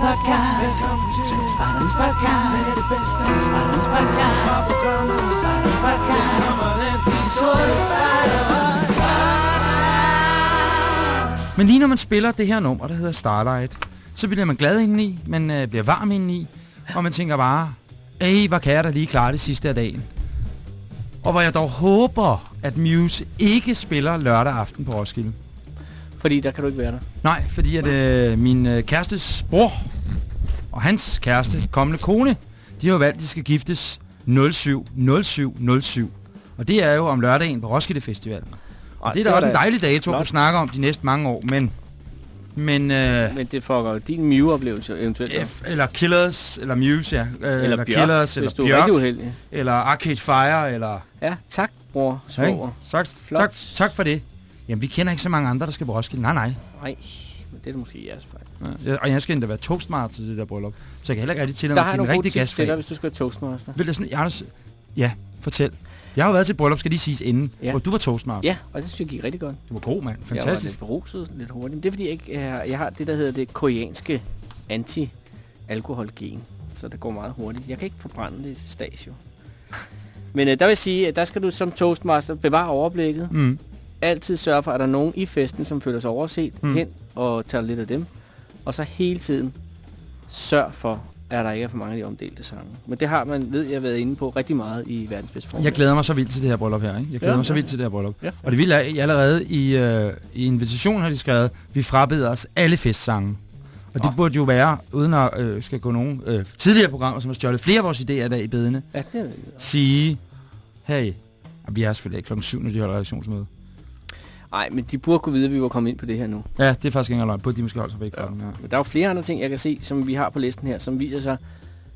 podcast. Podcast. Podcast. Podcast. De sorte. Men lige når man spiller det her nummer, der hedder Starlight, så bliver man glad indeni, man øh, bliver varm indeni, og man tænker bare, ej, hvor kan jeg da lige klare det sidste af dagen. Og hvor jeg dog håber, at Muse ikke spiller lørdag aften på Roskilde. Fordi der kan du ikke være der. Nej, fordi at øh, min øh, kærestes bror og hans kæreste, kommende kone, de har jo valgt, at de skal giftes 07 07 07. Og det er jo om lørdagen på Roskilde Festival. Og det er da også en dejlig dato, du snakker om de næste mange år, men... Men, øh, Men det fucker jo din Mew-oplevelse eventuelt. F, eller Killers, eller Muse, ja. Øh, eller, eller Bjørk, Killers, eller du Bjørk, uheldig. eller Arcade Fire, eller... Ja, tak, bror, Ja, svoger. tak, Flot. tak, tak for det. Jamen, vi kender ikke så mange andre, der skal på Roskilde. Nej, nej. Nej, men det er måske jeres fejl. Ja, Og jeg skal endda være toastmaster til det der bryllup. Så jeg kan heller ikke rigtig til Der at har jeg en rigtig tips til dig, gas hvis du skal være toastmaster. Vil det sådan, Anders, ja, fortæl. Jeg har jo været til et bryllup, skal de siges inden, Ja. hvor du var toastmaster. Ja, og det synes jeg gik rigtig godt. Du var god, mand. Jeg var Fantastisk. lidt beruset, lidt hurtigt. Men det er fordi, jeg, ikke, er, jeg har det, der hedder det koreanske anti-alkoholgen. Så det går meget hurtigt. Jeg kan ikke forbrænde det stasio. Men øh, der vil jeg sige, at der skal du som toastmaster bevare overblikket. Mm. Altid sørge for, at der er nogen i festen, som føler sig overset Mm. hen og tager lidt af dem. Og så hele tiden sørg for, at der ikke er for mange af de omdelte sange. Men det har man, ved jeg, været inde på rigtig meget i verdens bedste form. Jeg glæder mig så vildt til det her bryllup her, ikke? Jeg glæder Ja, mig så ja, vildt til det her bryllup. Ja. Og det vilde er, I allerede i, øh, i invitationen har de skrevet, vi frabeder os alle festsange. Og det burde jo være, uden at øh, skal gå nogen øh, tidligere programmer, som har stjålet flere af vores idéer der i bedene, Ja, det er, sige, hey, vi er selvfølgelig ikke klokken 7, når de holder redaktionsmøde. Ej, men de burde kunne vide, at vi var kommet ind på det her nu. Ja, det er faktisk ikke engang løgn. Burde de måske holde sig væk fra den, ja. Men der er jo flere andre ting, jeg kan se, som vi har på listen her, som viser sig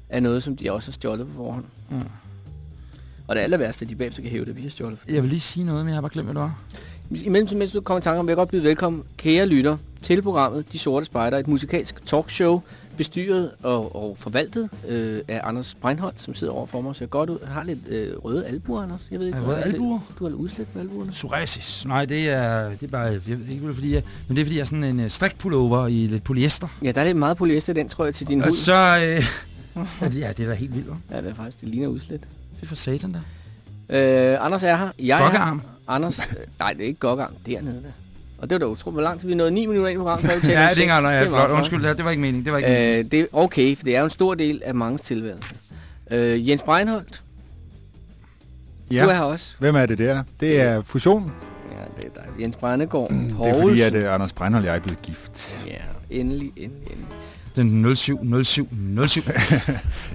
er noget, som de også har stjålet på forhånd. Ja. Og det aller værste, at de bagefter kan hæve det, at vi har stjålet. Jeg vil lige sige noget, men jeg har bare glemt, hvad det var. Imens mens du kommer i tanke om, vil jeg godt byde velkommen, kære lytter, til programmet De Sorte Spejder, et musikalsk talkshow, bestyret og, og forvaltet øh, af Anders Breinholt, som sidder over for mig ser godt ud. Jeg har lidt øh, røde albuer, Anders. Jeg ved ikke, røde albuer? Du har lidt udslæt på albuerne. Psoriasis. Nej, det er, det er bare, jeg ved ikke, fordi jeg, men det er fordi, jeg er sådan en uh, strikpullover i lidt polyester. Ja, der er lidt meget polyester den, tror jeg, til din Og hud. så, øh, ja, det, er da helt vildt? Ja, det er faktisk, det ligner udslæt. Det er for satan der. Øh, Anders er her. Jeg er Gokkearm. her. Anders, øh, nej, det er ikke gokkearm. Dernede der. Og det var da utroligt, hvor lang tid vi nåede 9 minutter ind i programmet, før vi talte Ja, det er ikke engang, Det ja, var flot. Undskyld, ja, det var ikke meningen. Det var ikke meningen. Øh, det er okay, for det er jo en stor del af mange tilværelse. Øh, Jens Breinholt, ja. du er her også. hvem er det der? Det er fusion. Ja, det er dig. Jens Breinegård, Det er fordi, at uh, Anders Breinholt og jeg er blevet gift. Ja, endelig, endelig, endelig. Den 07, 07, 07.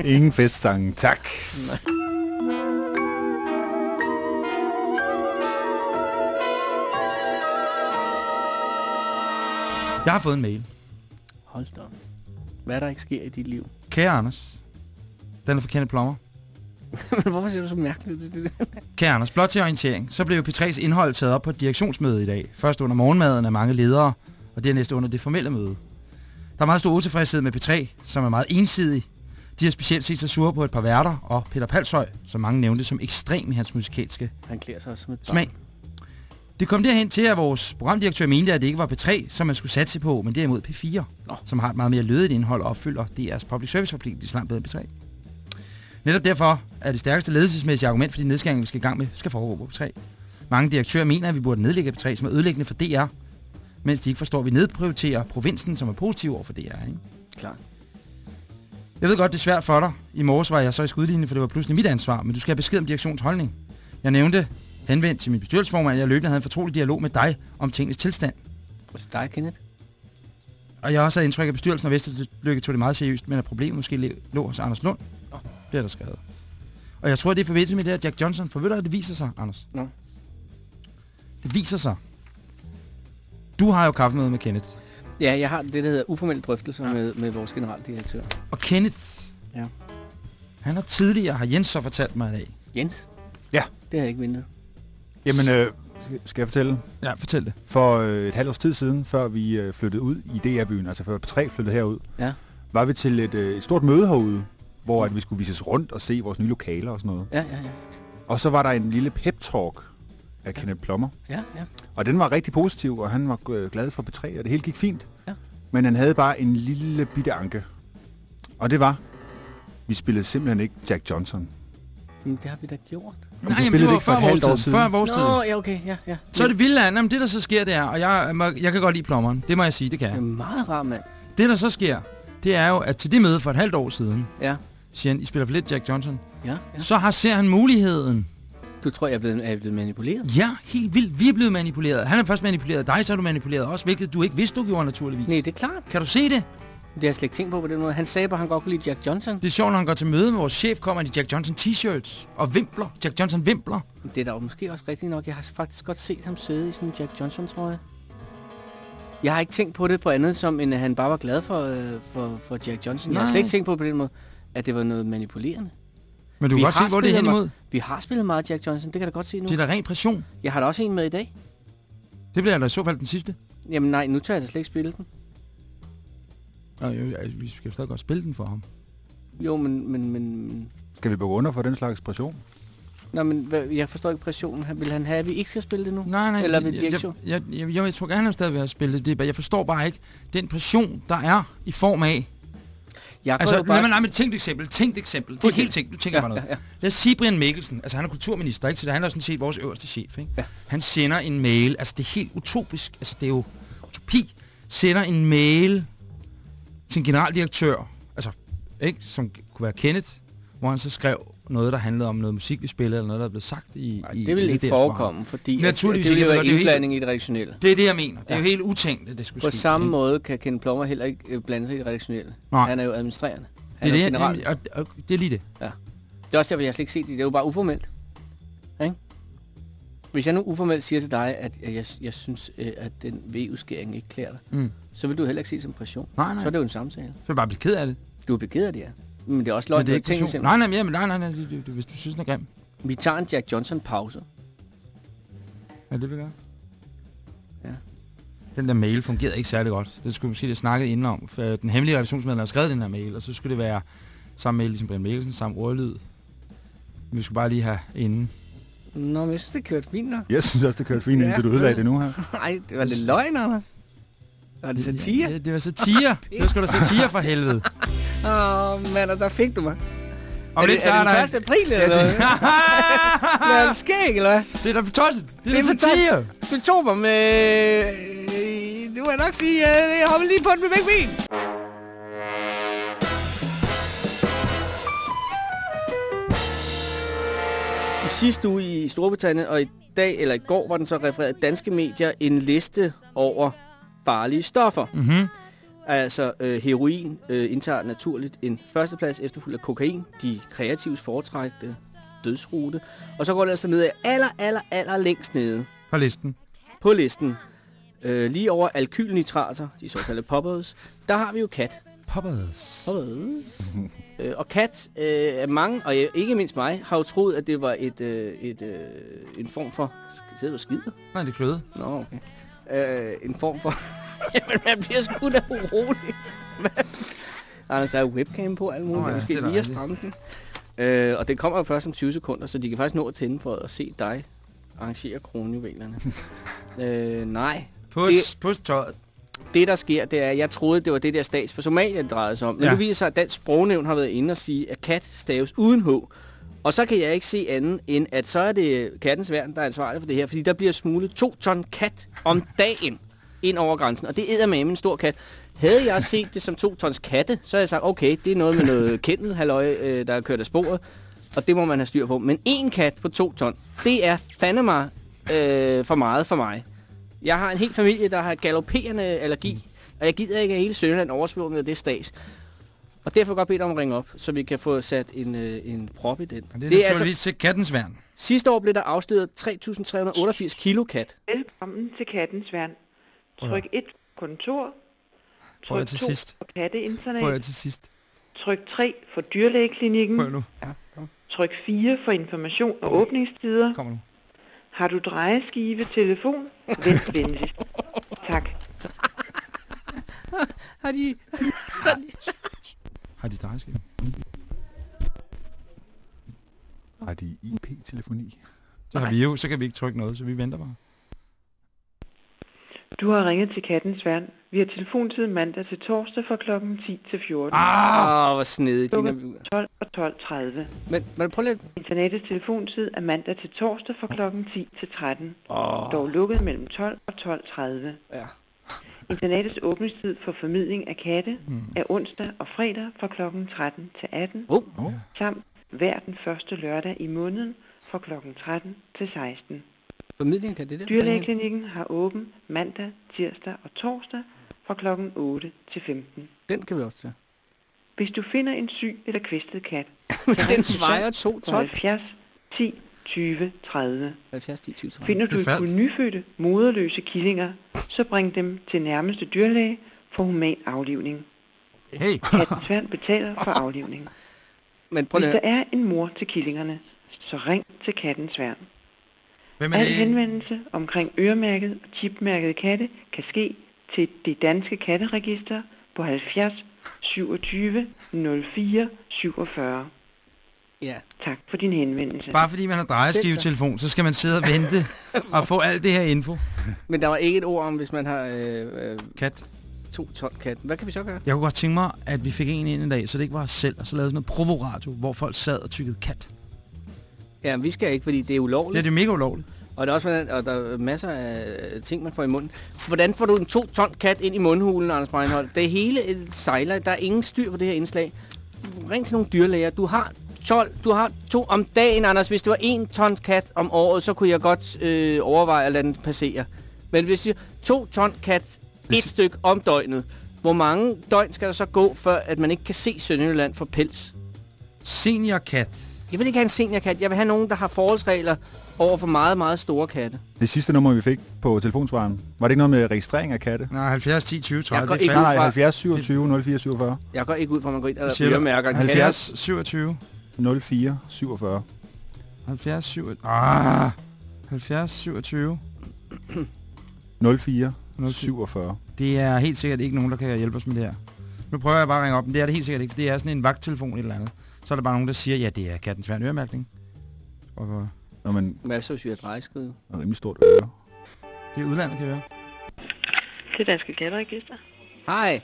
Ingen festsange, tak. Jeg har fået en mail. Hold da op. Hvad er der ikke sker i dit liv? Kære Anders. Den er for Kenneth Plummer. Men hvorfor ser du så mærkeligt? Det? Kære Anders, blot til orientering, så blev P3's indhold taget op på et direktionsmøde i dag. Først under morgenmaden af mange ledere, og dernæst under det formelle møde. Der er meget stor utilfredshed med P3, som er meget ensidig. De har specielt set sig sure på et par værter, og Peter Palshøj, som mange nævnte som ekstrem i hans musikalske Han klæder sig også som et barn. smag. Det kom derhen til, at vores programdirektør mente, at det ikke var P3, som man skulle satse på, men derimod P4, Nå. som har et meget mere lødigt indhold og opfylder DR's public service forpligtelse langt bedre end P3. Netop derfor er det stærkeste ledelsesmæssige argument for de nedskæringer, vi skal i gang med, skal foregå på P3. Mange direktører mener, at vi burde nedlægge P3, som er ødelæggende for DR, mens de ikke forstår, at vi nedprioriterer provinsen, som er positiv over for DR. Ikke? Klart. Jeg ved godt, det er svært for dig. I morges var jeg så i skudlinjen, for det var pludselig mit ansvar, men du skal have besked om direktionsholdning. Jeg nævnte henvendt til min bestyrelsesformand, at jeg løbende havde en fortrolig dialog med dig om tingens tilstand. Hos dig, Kenneth? Og jeg har også havde indtryk af, at bestyrelsen og Vesterlykke tog det meget seriøst, men at problemet måske lå- hos Anders Lund. Nå. Det er der skrevet. Og jeg tror, det er forbindelse med det her Jack Johnson, for ved du, hvad det viser sig, Anders? Nå. Det viser sig. Du har jo kaffemøde med Kenneth. Ja, jeg har det, der hedder uformelle drøftelser ja. med, med vores generaldirektør. Og Kenneth, Ja. han har tidligere, har Jens så fortalt mig i dag. Jens? Ja. Det har jeg ikke ventet. Jamen, øh, skal jeg fortælle? Ja, fortæl det. For øh, et halvt års tid siden, før vi øh, flyttede ud i DR-byen, altså før P3 flyttede herud, Ja. var vi til et, øh, et stort møde herude, hvor at vi skulle vises rundt og se vores nye lokaler og sådan noget. Ja, ja, ja. Og så var der en lille pep-talk af Kenneth Plummer. Ja, ja. Og den var rigtig positiv, og han var øh, glad for P3, og det hele gik fint. Ja. Men han havde bare en lille bitte anke. Og det var, vi spillede simpelthen ikke Jack Johnson. Men det har vi da gjort. Nej, du jamen, det var ikke for før vores tid. siden. Før vores tid. Nå, ja, okay, ja, ja. Så er det vildt, at jamen, det der så sker, det er, og jeg, jeg kan godt lide plommeren, det må jeg sige, det kan Det jeg. er en meget rar mand. Det der så sker, det er jo, at til det møde for et halvt år siden, Ja, siger han, I spiller for lidt Jack Johnson, ja, ja. så har, ser han muligheden. Du tror, jeg er blevet, er blevet manipuleret? Ja, helt vildt. Vi er blevet manipuleret. Han har først manipuleret dig, så har du manipuleret os, hvilket du ikke vidste, du gjorde naturligvis. Nej, det er klart. Kan du se det? Det har jeg slet ikke tænkt på på den måde. Han sagde bare, at han godt kunne lide Jack Johnson. Det er sjovt, når han går til møde med vores chef, kommer han i Jack Johnson t-shirts og vimpler. Jack Johnson vimpler. Det er da jo måske også rigtigt nok. Jeg har faktisk godt set ham sidde i sådan en Jack Johnson, tror jeg. Jeg har ikke tænkt på det på andet, som end at han bare var glad for, øh, for, for Jack Johnson. Jeg har Nej. slet ikke tænkt på på den måde, at det var noget manipulerende. Men du Vi kan godt se, hvor det er hen imod. Vi har spillet meget Jack Johnson, det kan jeg da godt se nu. Det er da ren pression. Jeg har da også en med i dag. Det bliver da i så fald den sidste. Jamen nej, nu tør jeg da slet ikke spille den. Nå, jo, vi skal stadig godt spille den for ham. Jo, men... men, men Skal vi bukke under for den slags pression? Nå, men hvad, jeg forstår ikke pressionen. Vil han have, at vi ikke skal spille det nu? Nej, nej. Eller vil jeg, jeg, så? jeg, jeg, jeg, jeg tror gerne, han stadig vil have spillet det. men Jeg forstår bare ikke den pression, der er i form af... Jeg går Altså, jo bare... lad mig lade mig et tænkt eksempel. Tænkt eksempel. Det er helt tænkt. Du tænker ja, bare noget. ja, ja. Lad os sige Brian Mikkelsen. Altså, han er kulturminister, ikke? Så han er sådan set vores øverste chef, ikke? Ja. Han sender en mail. Altså, det er helt utopisk. Altså, det er jo utopi. Sender en mail til en generaldirektør, altså, ikke? Som kunne være Kenneth, hvor han så skrev noget, der handlede om noget musik, vi spillede, eller noget, der er blevet sagt i... Nej, det vil ikke program. forekomme, fordi at Naturligvis det vil ikke, jo jeg være det er indblanding i det redaktionelle. Det er det, jeg mener. Det er Ja. jo helt utænkt, at det skulle På ske. samme ikke? måde kan Ken Plummer heller ikke øh, blande sig i det redaktionelle. Nej. Han er jo administrerende. Han Det er, jo det, jamen, og, og, det er lige det. Det er også derfor, jeg har slet ikke set det. Det er jo bare uformelt. Hvis jeg nu uformelt siger til dig, at jeg, jeg, synes, øh, at den V-udskæring ikke klæder dig, Mm. så vil du heller ikke se det som pression. Nej, nej. Så er det jo en samtale. Så er jeg bare blive ked af det. Du er beked af det, ja. Men det er også Men løgn, det er du ikke passion. Nej, nej, men, nej, nej, nej, det- det- hvis du synes, den er grim. Vi tager en Jack Johnson pause. Ja, det vil jeg. Ja. Den der mail fungerede ikke særlig godt. Det skulle måske have snakket inden om. For øh, den hemmelige redaktionsmedlem har skrevet den her mail, og så skulle det være samme mail ligesom Brian Mikkelsen, samme ordlyd. Men vi skulle bare lige have inden. Nå, men jeg synes, det kørte fint nok. Jeg synes også, det kørte fint, Ja. indtil du ødelagde det nu her. Nej, det var lidt løgn, Anders. Var det satire? Ja, det var satire. det var sgu da satire for helvede. Åh, oh, mand, og der fik du mig. Og er det, er det den 1. april, eller hvad? Er det skæg, eller hvad? det er da tosset. Det er Det er satire. Du tog mig med... øh, Det må jeg nok sige, øh, jeg hopper lige på den med begge ben. Sidste uge i Storbritannien, og i dag eller i går, var den så refereret danske medier en liste over farlige stoffer. Mhm. Altså øh, heroin øh, indtager naturligt en førsteplads efterfulgt af kokain, de kreatives foretrækte dødsrute. Og så går det altså ned af aller, aller, aller længst nede På listen. på listen. Øh, lige over alkylnitrater, de såkaldte poppers, der har vi jo kat. Poppers. Poppers. øh, og kat, øh, mange, og ikke mindst mig, har jo troet, at det var et, øh, et, øh, en form for... Skal jeg sidde og skider? Nej, det er kløde. Nå, okay. Øh, en form for... Jamen, man bliver sgu da urolig. Anders, der er jo webcam på, alt muligt. Nå ja, måske det lige at stramme den. Øh, og det kommer jo først om 20 sekunder, så de kan faktisk nå at tænde for at se dig arrangere kronjuvelerne. øh, nej. Pus, pus tøjet. Det, der sker, det er, at jeg troede, det var det der stats for Somalia, det drejede sig om. Men Ja. det viser sig, at Dansk Sprognævn har været inde og sige, at kat staves uden H. Og så kan jeg ikke se andet, end at så er det kattens værn, der er ansvarlig for det her. Fordi der bliver smuglet to ton kat om dagen ind over grænsen. Og det æder med en stor kat. Havde jeg set det som to tons katte, så havde jeg sagt, okay, det er noget med noget kendel, halløj, øh, der er kørt af sporet. Og det må man have styr på. Men en kat på to ton, det er fandme mig øh, for meget for mig. Jeg har en hel familie, der har galopperende allergi, og jeg gider ikke, at hele Sønderland oversvømmet af det stas. Og derfor godt bede dig om at ringe op, så vi kan få sat en, øh, en prop i den. Og det er, det er altså, naturligvis til kattens værn. sidste år blev der afsløret 3.388 kilo kat. Velkommen til Kattens Værn. Tryk 1 kontor. Tryk til 2 sidst. for katteinternat. Jeg til sidst. Tryk 3 for dyrlægeklinikken. Prøv nu. Ja, kom. Tryk 4 for information og åbningstider. Kommer nu. Har du drejeskive telefon? Vent venligst. Tak. Har de... Har de drejeskive? Har de IP-telefoni? Så har vi jo, så kan vi ikke trykke noget, så vi venter bare. Du har ringet til Kattens Værn. Vi har telefontid mandag til torsdag fra kl. 10 til 14. Åh, oh, hvor snedigt. Lukker Dine... 12 og 12.30. Men, men prøv lidt. Internettets telefontid er mandag til torsdag fra kl. 10 til 13. Åh, Dog lukket mellem 12 og 12.30. ja. Internettets åbningstid for formidling af katte er onsdag og fredag fra kl. 13 til 18, Oh, samt hver den første lørdag i måneden fra kl. 13 til 16. formidling kan det der? Dyrlægeklinikken har åben mandag, tirsdag og torsdag fra kl. 8 til 15. Den kan vi også tage. Hvis du finder en syg eller kvæstet kat, Den vejer 2 på ton. 70 10 20 30. 70, 10, 20, 30. Finder du kun nyfødte, moderløse killinger, så bring dem til nærmeste dyrlæge for human aflivning. Hey, Kattens Værn betaler for aflivning. Men prøv Hvis lige der er en mor til killingerne, så ring til Kattens Værn. hvem er Al det? henvendelse omkring øremærket og chipmærket katte kan ske til det danske katteregister på 70 27 04 47. Ja. Tak for din henvendelse. Bare fordi man har drejeskivetelefon, så skal man sidde og vente og få alt det her info. Men der var ikke et ord om, hvis man har øh, øh, Kat. to ton kat. Hvad kan vi så gøre? Jeg kunne godt tænke mig, at vi fik en ind i dag, så det ikke var os selv, og så lavede sådan noget provoradio, hvor folk sad og tykkede kat. Ja, vi skal ikke, fordi det er ulovligt. Det er mega ulovligt. Og der er også hvordan, og der er masser af ting, man får i munden. Hvordan får du en to ton kat ind i mundhulen, Anders Breinholt? Det hele øh, sejler. Der er ingen styr på det her indslag. Ring til nogle dyrlæger. Du har 12, du har to om dagen, Anders. Hvis det var en ton kat om året, så kunne jeg godt øh, overveje at lade den passere. Men hvis jeg to ton kat, et stykke om døgnet, hvor mange døgn skal der så gå, før at man ikke kan se Sønderjylland for pels? Seniorkat. Jeg vil ikke have en seniorkat. Jeg vil have nogen, der har forholdsregler over for meget, meget store katte. Det sidste nummer, vi fik på telefonsvaren, var det ikke noget med registrering af katte? Nej, 70, 10, 20, 30. Jeg går er ikke Nej, nej, fra- 70 27 04 47. Jeg går ikke ud fra, at man går ind og øremærker en kat. 70, 27. 04 47. 70, 27. Ah, 70, 27. 04 47. Det er helt sikkert ikke nogen, der kan hjælpe os med det her. Nu prøver jeg bare at ringe op, men det er det helt sikkert ikke, for det er sådan en vagttelefon et eller andet. Så er der bare nogen, der siger, ja, det er kattens værn øremærkning. Og Nå, men Masser af det er rimelig stort øre. det er udlandet, kan jeg høre. Det danske katteregister. Hej,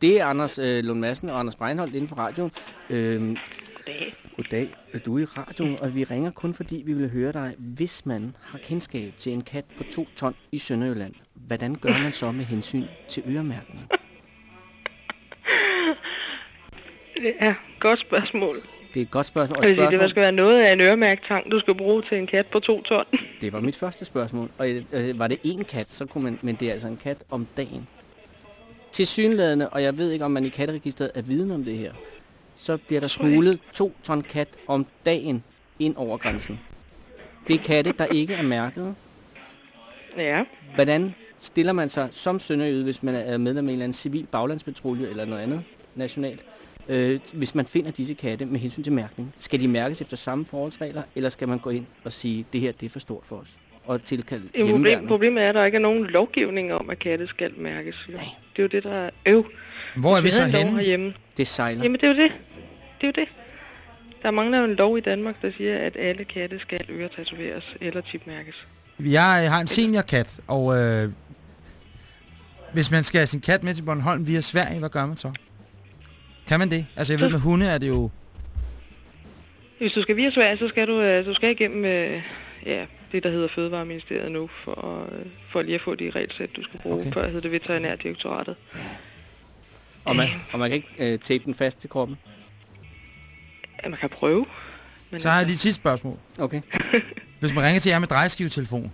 det er Anders øh, Lund Madsen og Anders Breinholt inden for radioen. Øhm, Goddag. goddag, du er i radioen, og vi ringer kun fordi vi vil høre dig. Hvis man har kendskab til en kat på to ton i Sønderjylland, hvordan gør man så med hensyn til øremærkning? Det er et godt spørgsmål. Det er et godt spørgsmål. Og et vil sige, det spørgsmål, skal være noget af en øremærkt tang, du skal bruge til en kat på to ton. det var mit første spørgsmål. Og øh, var det én kat, så kunne man... Men det er altså en kat om dagen. Til synlædende, og jeg ved ikke, om man i katteregisteret er viden om det her, så bliver der smuglet to ton kat om dagen ind over grænsen. Det er katte, der ikke er mærket. Ja. Hvordan stiller man sig som sønderjyde, hvis man er medlem af en eller anden civil baglandspatrulje eller noget andet nationalt, øh, hvis man finder disse katte med hensyn til mærkning? Skal de mærkes efter samme forholdsregler, eller skal man gå ind og sige, det her det er for stort for os? Og tilkalde Det problem, problemet er, at der ikke er nogen lovgivning om, at katte skal mærkes. Jo. Nej. Det er jo det, der er øv. Hvor er vi så henne? herhjemme. Det sejler. Jamen, det er jo det. Det er jo det. Der mangler jo en lov i Danmark, der siger, at alle katte skal øretatoveres eller chipmærkes. Jeg øh, har en seniorkat, og øh, hvis man skal have sin kat med til Bornholm via Sverige, hvad gør man så? Kan man det? Altså jeg ved, med hunde er det jo... Hvis du skal via Sverige, så skal du, øh, du skal igennem øh, ja, det, der hedder Fødevareministeriet nu, for, øh, for lige at få de regelsæt, du skal bruge. Okay. Før hedder det Veterinærdirektoratet. Og man, og man kan ikke øh, tape den fast til kroppen? Ja, man kan prøve. Men Så har jeg lige et sidste spørgsmål. Okay. Hvis man ringer til jer med drejeskivetelefon.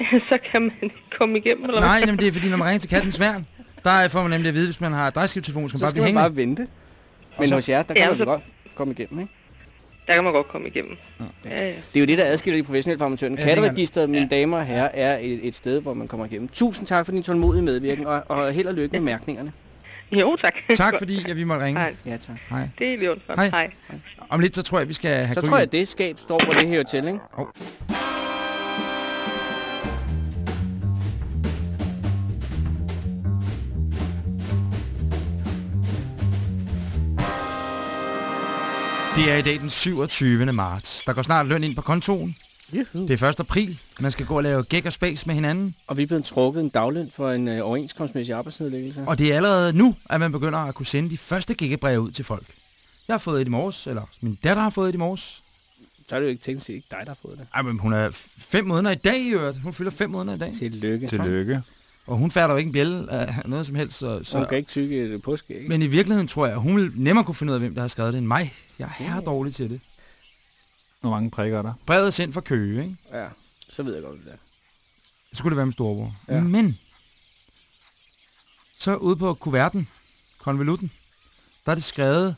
så kan man ikke komme igennem, eller Nej, jamen, det er fordi, når man ringer til kattens værn, der får man nemlig at vide, hvis man har drejeskivetelefon, skal man Så bare skal blive man hængende. bare vente. Men så- hos jer, der kan Ja, man så- godt komme igennem, ikke? Der kan man godt komme igennem. Ja, ja. Det er jo det, der adskiller de professionelle fra. Ja, kan- Katteregisteret, mine damer og herrer, er et, et sted, hvor man kommer igennem. Tusind tak for din tålmodige medvirken, og, og held og lykke med mærkningerne. Jo, tak. Tak fordi, at vi måtte ringe. Nej, Ja, tak. Hej. det er lige ondt. Hej. Hej. Om lidt, så tror jeg, vi skal have Så gry. tror jeg, at det skab står, hvor det her til, ikke? Det er i dag den 27. marts. Der går snart løn ind på kontoen. Juhu. Det er 1. april. Man skal gå og lave gæk og spas med hinanden. Og vi er blevet trukket en dagløn for en øh, overenskomstmæssig arbejdsnedlæggelse. Og det er allerede nu, at man begynder at kunne sende de første gækkebreve ud til folk. Jeg har fået et i morges, eller min datter har fået et i morges. Så er det jo ikke teknisk set ikke dig, der har fået det. Ej, men hun er fem måneder i dag, i øvrigt. Hun fylder fem måneder i dag. Tillykke. Tillykke. Og hun fatter jo ikke en bjælle af noget som helst. Så, Så... Hun kan ikke tykke et påske, ikke? Men i virkeligheden tror jeg, at hun vil nemmere kunne finde ud af, hvem der har skrevet det end mig. Jeg er her dårlig til det. Hvor mange prikker er der? Brevet er sendt fra Køge, ikke? Ja, så ved jeg godt, det er. Så skulle det være med storebror. Ja. Men, så ude på kuverten, konvolutten, der er det skrevet,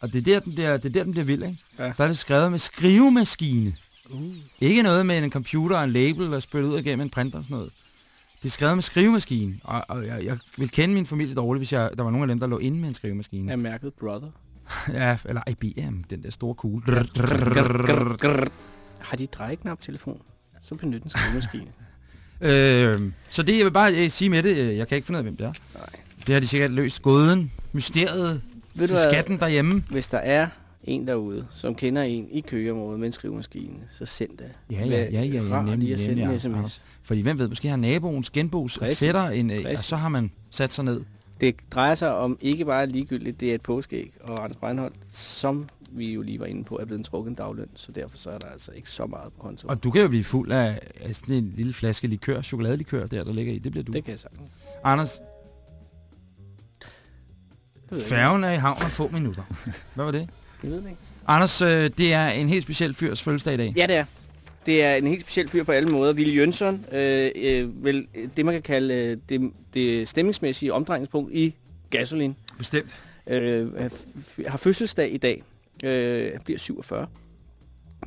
og det er der, den bliver, det er der, den bliver vild, ikke? Ja. Der er det skrevet med skrivemaskine. Uh. Ikke noget med en computer og en label og spytte ud igennem en printer og sådan noget. Det er skrevet med skrivemaskine, og, og jeg, jeg vil kende min familie dårligt, hvis jeg, der var nogen af dem, der lå inde med en skrivemaskine. Er mærket Brother. Ja, eller IBM, den der store kugle. Har de drejeknap-telefon? Så benyt en skrivemaskine. Øh, så det, jeg vil bare øh, sige med det, øh, jeg kan ikke finde ud af, hvem det er. Nej. Det har de sikkert løst. Gåden, mysteriet, Ved til du hvad? skatten derhjemme. Hvis der er en derude, som kender en i køgeområdet med en skrivemaskine, så send det. Ja, ja, ja, ja, nemlig, sende nemlig, en ja. Fordi hvem ved, måske har naboens genbos fætter en, øh, og så har man sat sig ned. Det drejer sig om ikke bare ligegyldigt, det er et påskeæg, og Anders Breinholt, som vi jo lige var inde på, er blevet en dagløn, så derfor så er der altså ikke så meget på konto. Og du kan jo blive fuld af, af sådan en lille flaske likør, chokoladelikør der, der ligger i. Det bliver du. det kan jeg sagtens. Anders, færgen er i havn om få minutter. Hvad var det? Jeg ved det ikke. Anders, øh, det er en helt speciel fyrs fødselsdag i dag. Ja, det er. Det er en helt speciel fyr på alle måder. Willy Jønsson, øh, øh, vel, det man kan kalde øh, det, det stemningsmæssige omdrejningspunkt i Gasolin, Bestemt. øh, har fødselsdag i dag. Øh, han bliver 47.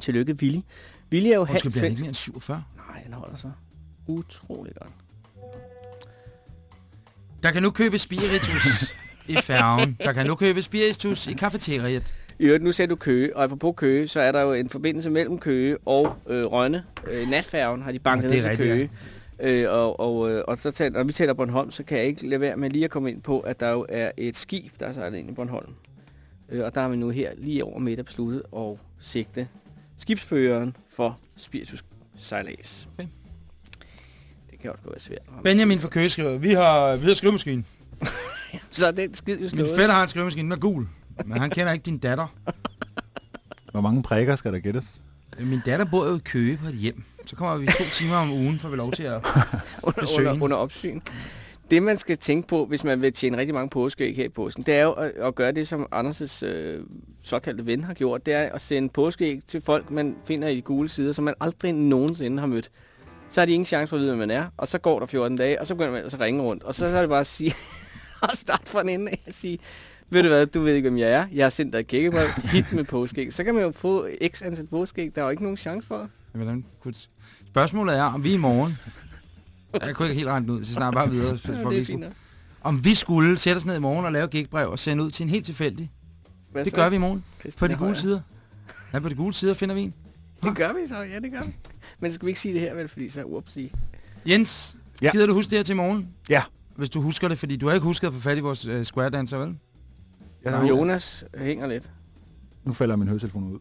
Tillykke, Willy. Willy er jo Hun skal halvt blive ikke svensk. mere end 47. Nej, han holder sig utroligt godt. Der kan nu købe spiritus i færgen. Der kan nu købe spiritus i kafeteriet. I øvrigt, nu ser du Køge, og apropos Køge, så er der jo en forbindelse mellem Køge og øh, Rønne. Øh, natfærgen har de banket ned til Køge. Øh, og, og, øh, og så taler, når vi taler Bornholm, så kan jeg ikke lade være med lige at komme ind på, at der jo er et skib, der er sejlet ind i Bornholm. Øh, og der har vi nu her lige over middag besluttet at sigte skibsføreren for spiritus sejlads. Okay. Det kan også være svært. Benjamin fra Køge skriver, vi har, vi har skrivemaskine. Så er den skid jo Min fætter har en skrivemaskine, den er gul. Men han kender ikke din datter. Hvor mange prikker skal der gættes? Min datter bor jo i Køge på et hjem. Så kommer vi to timer om ugen, for vi lov til at under, besøge under, under opsyn. Det, man skal tænke på, hvis man vil tjene rigtig mange påskeæg her i påsken, det er jo at, at gøre det, som Anders' øh, såkaldte ven har gjort. Det er at sende påskeæg til folk, man finder i de gule sider, som man aldrig nogensinde har mødt. Så har de ingen chance for at vide, hvem man er. Og så går der 14 dage, og så begynder man ellers at ringe rundt. Og så, så er det bare at sige, og starte fra en ende af at sige, ved du hvad, du ved ikke, hvem jeg er. Jeg har sendt dig et kækkebrev, hit med påskeæg. Så kan man jo få x antal påskeæg. Der er jo ikke nogen chance for. Hvordan kunne... Spørgsmålet er, om vi i morgen... Jeg kunne ikke helt regne den ud, så snart bare videre. For, Ja, for det vi er skulle- om vi skulle sætte os ned i morgen og lave gækbrev og sende ud til en helt tilfældig. Hvad Det så? gør vi i morgen. På Christian de gule Højer? sider. Ja, på de gule sider finder vi en. Det gør vi så, ja det gør vi. Men skal vi ikke sige det her, vel, fordi så er. Jens, Ja. gider du huske det her til i morgen? Ja. Hvis du husker det, fordi du har ikke husket at få fat i vores uh, square dancer, vel? Jeg, Og Jonas hænger lidt. Nu falder min høretelefon ud.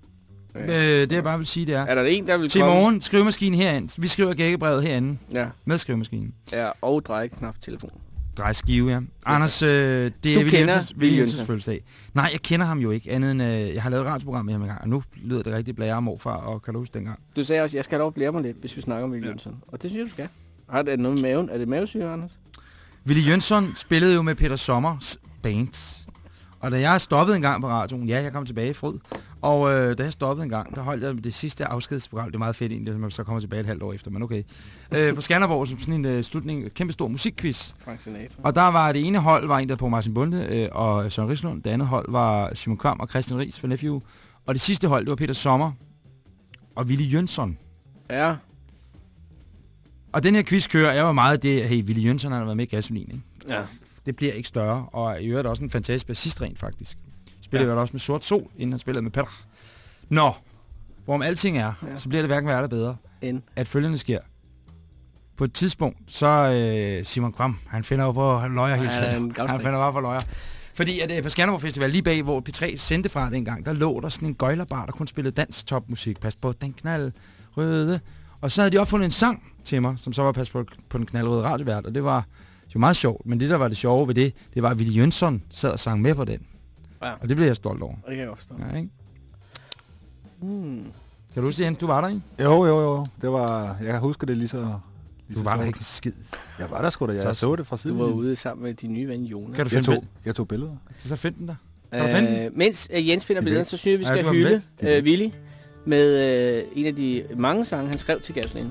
Øh, det jeg bare vil sige, det er... Er der en, der vil Til komme? morgen, skrivemaskinen herinde. Vi skriver gækkebrevet herinde Ja, med skrivemaskinen. ja og drejeknap telefon. Drej skive, ja. Anders, øh, det er Du Jønsson. Jensens fødselsdag. Nej, jeg kender ham jo ikke, andet end, øh, jeg har lavet et radioprogram med ham engang, og nu lyder det rigtig blære om morfar, og kan du huske dengang? Du sagde også, at jeg skal at blære mig lidt, hvis vi snakker om Willy Jønsson. Og det synes jeg, du skal. Har det noget med maven? Er det mavesyre, Anders? Willy Jønsson spillede jo med Peter Sommers band. Og da jeg stoppede en gang på radioen, ja, jeg kom tilbage i fryd, og øh, da jeg stoppede en gang, der holdt jeg det sidste afskedsprogram, det er meget fedt egentlig, at man så kommer tilbage et halvt år efter, men okay. Øh, på Skanderborg som sådan en øh, slutning, kæmpe stor musikquiz. Frank Sinatra. Og der var det ene hold, var en der på Martin Bunde øh, og Søren Rislund. Det andet hold var Simon Kvam og Christian Ries for Nephew. Og det sidste hold, det var Peter Sommer og Willy Jønsson. Ja, Og den her quiz kører, jeg var meget det, hey, Willy Jønsson har været med i gasolin, ikke? ja. Det bliver ikke større, og i øvrigt også en fantastisk bassist rent faktisk. Spiller ja. Også med Sort Sol, inden han spillede med Peter. Nå, hvorom alting er, ja. Så bliver det hverken værre eller bedre, En. at følgende sker. På et tidspunkt, så øh, Simon Kvam, han finder jo på løjer hele tiden. en Han finder bare for løjer. Fordi at øh, på Skanderborg Festival, lige bag, hvor P3 sendte fra dengang, der lå der sådan en gøjlerbar, der kun spillede dansk topmusik. Pas på, den knald. røde. Og så havde de opfundet en sang til mig, som så var pas på, på den knaldrøde radiovært, og det var jo meget sjovt. Men det, der var det sjove ved det, det var, at Willy Jønsson sad og sang med på den. Ja. Og det blev jeg stolt over. Og det kan jeg godt forstå. Ja, ikke? Mm. Kan du huske det, Du var der, ikke? Jo, jo, jo. Det var, jeg husker det lige så... Lige Du så var der ikke en skid. Jeg var der sgu da. Jeg Så- så det fra siden. Du var ude sammen med din nye ven Jonas. Kan du Jeg finde tog, jeg tog billeder. Kan så finde den der? Kan du finde Øh, mens øh, Jens finder De billederne, så synes jeg, vi Ja, skal var hylde øh, Willy med øh, en af de mange sange, han skrev til Gasolin.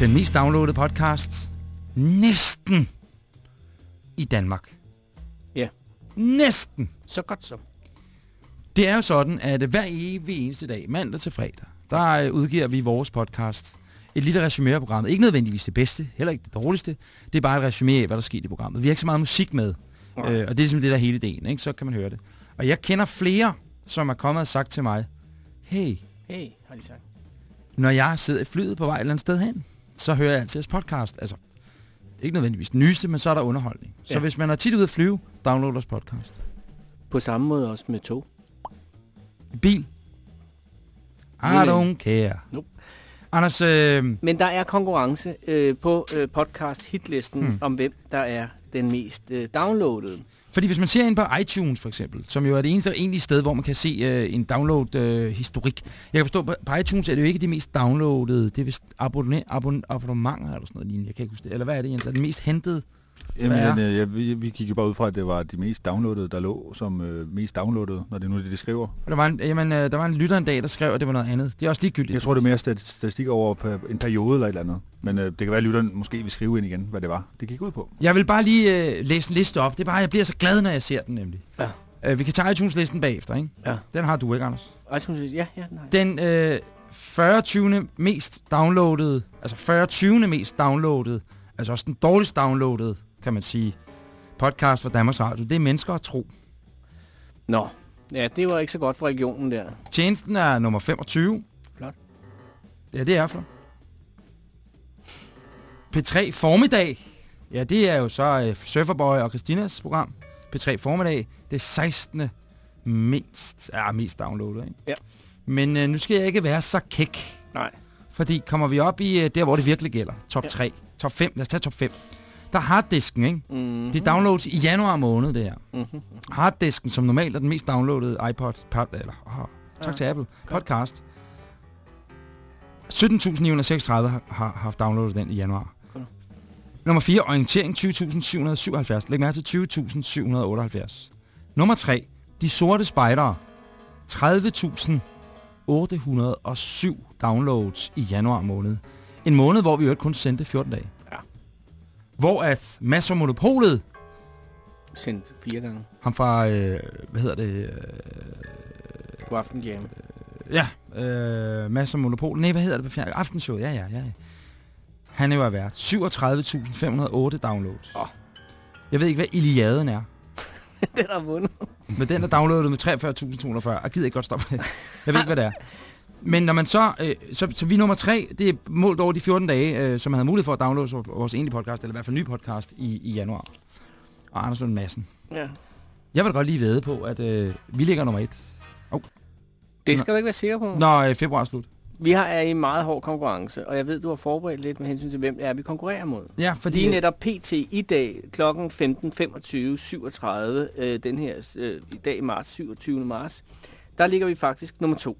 Den mest downloadede podcast næsten i Danmark. Ja. Næsten. Så godt så. Det er jo sådan, at hver evig eneste dag, mandag til fredag, der øh, udgiver vi vores podcast. Et lille resumé af programmet. Ikke nødvendigvis det bedste, heller ikke det dårligste. Det er bare et resumé af, hvad der skete i programmet. Vi har ikke så meget musik med, øh, og det er ligesom det der hele ideen, ikke? så kan man høre det. Og jeg kender flere, som er kommet og sagt til mig, hey, Hey, har de sagt. når jeg sidder i flyet på vej et eller andet sted hen, så hører jeg altid jeres podcast. Altså, ikke nødvendigvis den nyeste, men så er der underholdning. Så Ja. hvis man er tit ude at flyve, download vores podcast. På samme måde også med tog. I bil. I don't care. Nope. Anders, øh, Men der er konkurrence øh, på øh, podcast hitlisten Hmm. hmm. om hvem der er den mest øh, downloadede fordi hvis man ser ind på iTunes for eksempel, som jo er det eneste egentlige sted, hvor man kan se øh, en download-historik. jeg kan forstå, på, på iTunes er det jo ikke det mest downloadede. Det er vist abonne, abon, abonnementer eller sådan noget lignende. Jeg kan ikke huske det. Eller hvad er det, Jens? Er det mest hentede? Jamen, øh, ja, vi, vi gik jo bare ud fra, at det var de mest downloadede, der lå som øh, mest downloadede, når det nu er det, de skriver. Og der var en, jamen, øh, der var en lytter en dag, der skrev, at det var noget andet. Det er også ligegyldigt. Jeg tror, det er mere stat- statistik over på en periode eller et eller andet. Men øh, det kan være, at lytteren måske vil skrive ind igen, hvad det var, det gik ud på. Jeg vil bare lige øh, læse en liste op. Det er bare, jeg bliver så glad, når jeg ser den nemlig. Ja. Øh, vi kan tage iTunes-listen bagefter, ikke? Ja. Den har du ikke, Anders. Jeg synes, ja, ja, nej. Den øh, 40. 20. mest downloadede, altså 40. 20. mest downloadede, altså også den dårligst downloadede, kan man sige, podcast for Danmarks Radio, det er Mennesker og Tro. Nå, ja, det var ikke så godt for regionen der. Tjenesten er nummer 25. Flot. Ja, det er flot. P3 Formiddag. Ja, det er jo så øh, Surferboy og Christinas program. P3 Formiddag. Det er 16. mindst, ja, mest downloadet, ikke? Ja. Men øh, nu skal jeg ikke være så kæk. Nej. Fordi kommer vi op i øh, der, hvor det virkelig gælder. Top Ja. 3. Top 5. Lad os tage top 5. Der er harddisken, ikke? Mm-hmm. Det downloads i januar måned, det her. Mm-hmm. Harddisken, som normalt er den mest downloadede iPod, pod, eller, oh, tak Ja. til Apple, podcast. 17.936 har, har haft downloadet den i januar. Nummer 4, orientering 20.777. Læg mærke til 20.778. Nummer 3, de sorte spejdere. 30.807 downloads i januar måned. En måned, hvor vi jo kun sendte 14 dage. Hvor at Mads og Monopolet, Sendt fire gange. ham fra, øh, hvad hedder det, øh, God aften, Jam. Ja, øh, masser af monopol. Nej, hvad hedder det på fjern? Aftenshow, ja, ja, ja. Han er jo vært 37.508 downloads. Åh. Jeg ved ikke, hvad Iliaden er. den har vundet. Men den er downloadet med 43.240. Jeg gider ikke godt stoppe det. Jeg ved ikke, hvad det er. Men når man så, øh, så, så vi er nummer tre, det er målt over de 14 dage, øh, som man havde mulighed for at downloade vores- egentlige podcast, eller i hvert fald ny podcast i, i januar. Og Anders Lund Madsen. Ja. Jeg vil da godt lige vide på, at øh, vi ligger nummer et, Det skal du ikke være sikker på. når øh, februar er slut. Vi har er i meget hård konkurrence, og jeg ved, du har forberedt lidt med hensyn til, hvem det er, vi konkurrerer mod. Ja, Fordi Lige netop PT i dag kl. 15.25.37, øh, den her øh, i dag marts, 27. marts, der ligger vi faktisk nummer to.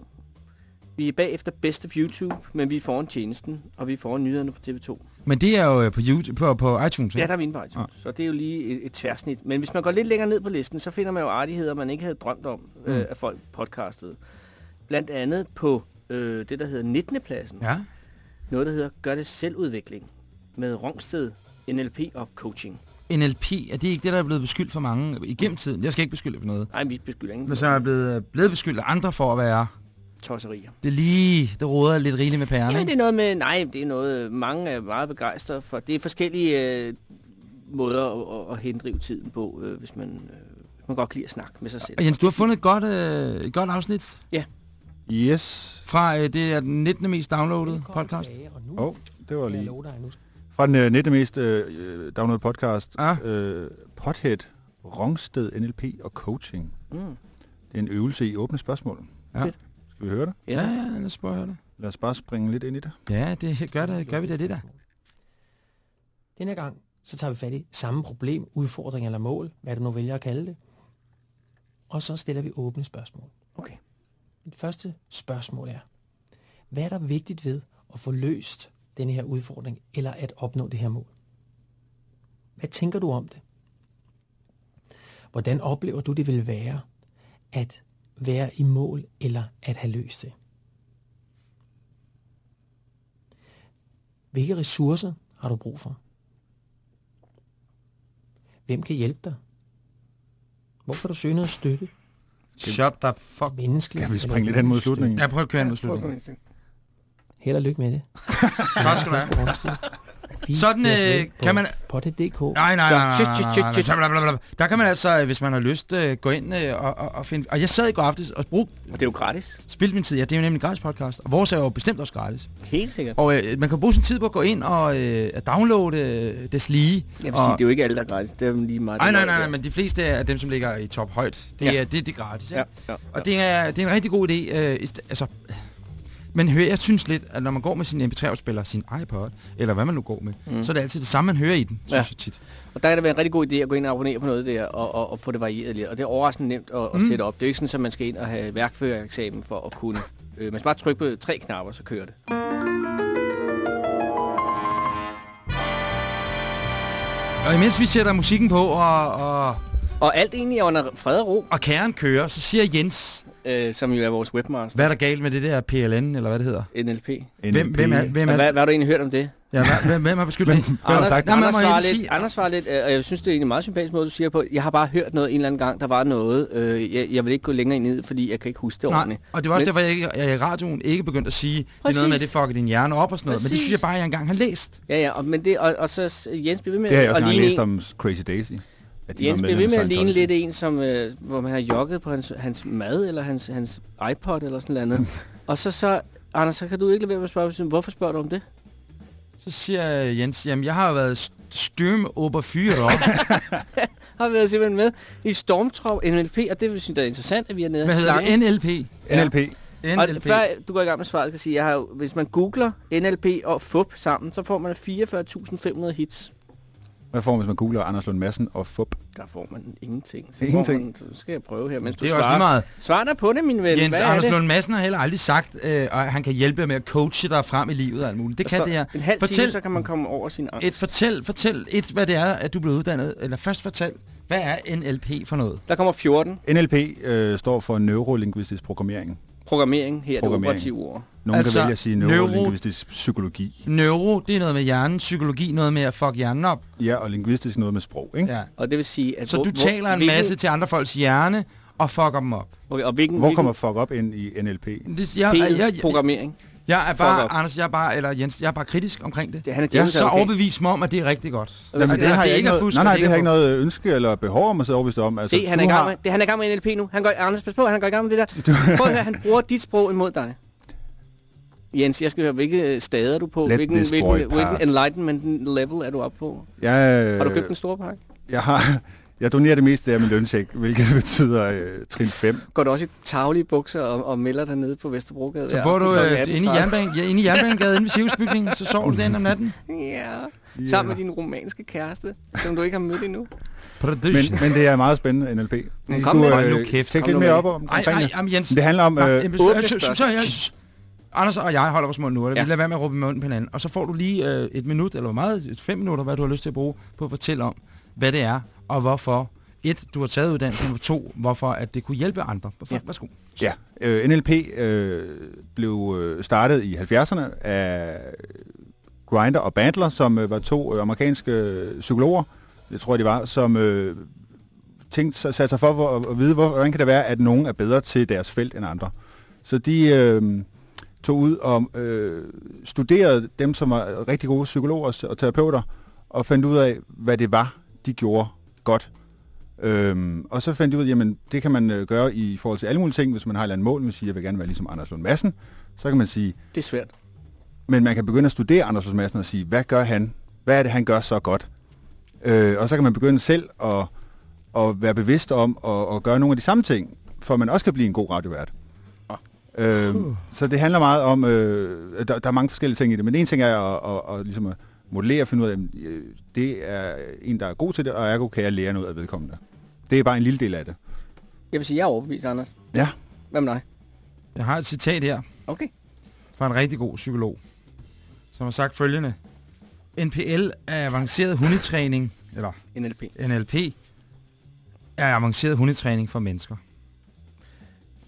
Vi er bagefter Best of YouTube, men vi er foran tjenesten, og vi er foran nyhederne på TV2. Men det er jo øh, på, YouTube, på, på iTunes, Ja, ikke? der er vi inde på iTunes, så det er jo lige et, et tværsnit. Men hvis man går lidt længere ned på listen, så finder man jo artigheder, man ikke havde drømt om, Mm. øh, at folk podcastede. Blandt andet på øh, det, der hedder 19. pladsen. Ja. Noget, der hedder Gør det selvudvikling med Rongsted, NLP og coaching. NLP, er det ikke det, der er blevet beskyldt for mange igennem tiden? Jeg skal ikke beskylde for noget. Nej, vi beskylder ingen Men så er blevet, blevet beskyldt af andre for at være... tosserier. Det er lige... Det råder lidt rigeligt med pærerne, Jamen, det er noget med, nej, det er noget, mange er meget begejstrede for. Det er forskellige øh, måder at, at hendrive tiden på, øh, hvis man, øh, hvis man godt kan lide at snakke med sig selv. Og Jens, du har fundet et godt, øh, et godt afsnit Yes. fra... Øh, det er den 19. mest downloadede podcast. Åh, oh, det var lige... Fra den øh, 19. mest øh, downloadede podcast, Ah. øh, Pothead Rongsted NLP og coaching. Mm. Det er en øvelse i åbne spørgsmål. Ja. Fedt. Skal vi høre det? Ja, Ja, lad os prøve at høre det. Lad os bare springe lidt ind i det. Ja, det gør, det, gør vi da det der. Denne gang, så tager vi fat i samme problem, udfordring eller mål, hvad du nu vælger at kalde det. Og så stiller vi åbne spørgsmål. Okay. Mit første spørgsmål er, hvad er der vigtigt ved at få løst denne her udfordring, eller at opnå det her mål? Hvad tænker du om det? Hvordan oplever du, det vil være at være i mål, eller at have løst det? Hvilke ressourcer har du brug for? Hvem kan hjælpe dig? Hvor kan du søge noget støtte? Shut the fuck. Menneskeligt? Kan vi springe lidt hen mod slutningen? Jeg prøver at køre ind mod slutningen. Held og lykke med det. Tak skal du have. Sådan, øh, på kan man- Pottet.dk. Nej, nej, nej, nej, nej, nej. Der kan man altså, hvis man har lyst, øh, gå ind øh, og, og, og finde... Og jeg sad i går aftes og brugte, Og det er jo gratis. spildte min tid. Ja, det er jo nemlig en gratis podcast. Og vores er jo bestemt også gratis. Helt sikkert. Og øh, man kan bruge sin tid på at gå ind og øh, at downloade øh, det lige. Jeg vil og, sige, det er jo ikke alle, der er gratis. Det er jo lige meget. Nej, nej, det nej, nej, men de fleste af dem, som ligger i top højt, det, Ja. ja. er, det, det er gratis. Ikke? Ja, ja, Og det er, det er en rigtig god idé. Øh, altså, men hører, jeg synes lidt, at når man går med sin MP3-afspiller, sin iPod, eller hvad man nu går med, Mm. så er det altid det samme, man hører i den, synes Ja. jeg tit. Og der kan det være en rigtig god idé at gå ind og abonnere på noget der, og, og, og få det varieret lidt. Og det er overraskende nemt at, at Mm. sætte op. Det er jo ikke sådan, at man skal ind og have værkførereksamen for at kunne. Øh, man skal bare trykke på tre knapper, så kører det. Og imens vi sætter musikken på, og, og, Og alt egentlig er under fred og ro, og kæren kører, så siger Jens, øh, som jo er vores webmaster, hvad er der galt med det der PLN, eller hvad det hedder? NLP. Hvem, hvem, er, hvem, er, hvad, hvad har du egentlig hørt om det? ja, hvem, hvem har beskyldt har Anders, sagt Anders, ikke lidt, sige- Anders svarer lidt, øh, og jeg synes, det er egentlig en meget sympatisk måde, du siger på. Jeg har bare hørt noget en eller anden gang, der var noget. Øh, jeg, jeg vil ikke gå længere ind i det, fordi jeg kan ikke huske det Nej, ordentligt. og det var også Men- derfor, jeg, jeg i radioen ikke begyndte at sige, det er noget med, at det fucker din hjerne op og sådan noget. Men det Præcis. synes jeg bare, jeg engang har læst. Ja, ja, og, men det, og, og så Jens bliver ved med Det har jeg også at ligne læst om Crazy Daisy. At de Jens bliver ved med at ligne lidt en, som, øh, hvor man har jogget på hans, hans mad, eller hans, hans iPod, eller sådan noget. og så, så, Anders, så kan du ikke lade være med at spørge, hvorfor spørger du om det? Så siger Jens, jamen jeg har været styrmoberfyrer. Har været simpelthen med i Stormtrop NLP, og det vil synes jeg er interessant, at vi er nede hvad hedder slangen. det? NLP. NLP. Og NLP. før du går i gang med svaret, kan jeg sige, jeg har jo, hvis man googler NLP og FUP sammen, så får man 44.500 hits. Hvad får man, hvis man googler Anders Lund Madsen og FUP? Der får man ingenting. Så Ingenting? Man, så skal jeg prøve her, mens du Det er også svarer. meget. Svar dig på det, min ven. Jens Hvad er Anders det? Lund Madsen har heller aldrig sagt, øh, at han kan hjælpe dig med at coache dig frem i livet og alt muligt. Det kan det her. En halv Fortæl- time, så kan man komme over sin angst. Et, fortæl, fortæl et, hvad det er, at du blev uddannet. Eller først fortæl, hvad er NLP for noget? Der kommer 14. NLP øh, står for Neurolingvistisk Programmering. Programmering her, det Programmering. operative ord. Nogen Altså, kan vælge at sige neuro- neurolingvistisk psykologi. Neuro, det er noget med hjernen. Psykologi, noget med at fuck hjernen op. Ja, og lingvistisk noget med sprog, ikke? Ja. Og det vil sige, at... Så hvor, du taler en hvilken- masse til andre folks hjerne og fucker dem op. Okay, og hvilken, Hvor hvilken kommer fuck op ind i NLP? Det, jeg, jeg, jeg, jeg, programmering. Jeg er bare. Anders, jeg er bare, eller Jens, jeg er bare kritisk omkring det. Det, han er Jeg er så overbevist mig om, at det er rigtig godt. Jamen, Altså, det, har er jeg ikke noget, fusk, nej, nej, det det har jeg ikke noget ønske eller behov om at sidde overbevist om. Altså, Se, han er, i gang har- med, det, han er i gang med NLP nu. Han går, Anders, pas på, han går i gang med det der. Prøv at høre, han bruger dit sprog imod dig. Jens, jeg skal høre, hvilke stader er du på? Let Hvilken, hvilken, hvilken enlightenment level er du op på? Jeg, Har du købt en stor pakke? Jeg har... Jeg donerer det meste af min løncheck, hvilket betyder øh, trin 5. Går du også i taglige bukser og, og melder dig nede på Vesterbrogade? Så bor du øh, inde i 18.30? jernbanen, ja, inde i jernbanegade, inde ved Sivsbygningen, så sover du derinde om natten. Ja. Sammen med din romanske kæreste, som du ikke har mødt endnu. Men, men det er meget spændende, NLP. Vi kom skulle, med. Hold nu øh, kæft, kom lidt mere med. op om, Ej, omkring ej, jamen Jens. Det handler om... Øh, Anders og jeg holder vores mund nu, og vi Ja. lader være med at råbe i munden på hinanden. Og så får du lige øh, et minut, eller hvor meget, et fem minutter, hvad du har lyst til at bruge på at fortælle om, hvad det er, og hvorfor. Et, du har taget uddannelsen, og to, hvorfor at det kunne hjælpe andre. Ja. Værsgo. Ja, øh, NLP øh, blev øh, startet i 70'erne af Grinder og Bandler, som øh, var to øh, amerikanske øh, psykologer, det tror jeg de var, som øh, tænkte, sig- satte sig for hvor, at vide, hvor, hvordan kan det være, at nogen er bedre til deres felt end andre. Så de øh, tog ud og øh, studerede dem, som var rigtig gode psykologer og- og terapeuter, og fandt ud af, hvad det var, de gjorde godt. Øhm, og så fandt de ud, jamen det kan man øh, gøre i forhold til alle mulige ting, hvis man har et eller andet mål, man siger, jeg vil gerne være ligesom Anders Lund Madsen, så kan man sige, Det er svært. men man kan begynde at studere Anders Lund Madsen og sige, hvad gør han? Hvad er det, han gør så godt? Øh, og så kan man begynde selv at, at være bevidst om at, at gøre nogle af de samme ting, for at man også kan blive en god radiovært. Øh, så det handler meget om, øh, der, der er mange forskellige ting i det, men en ting er at, at, at, ligesom at modellere og finde ud af, at øh, det er en, der er god til det, og ergo kan jeg lære noget af vedkommende. Det er bare en lille del af det. Jeg vil sige, jeg er overbevist, Anders. Ja. Hvad med dig? Jeg har et citat her Okay. fra en rigtig god psykolog, som har sagt følgende. NPL er avanceret hundetræning, eller NLP. NLP, er avanceret hundetræning for mennesker.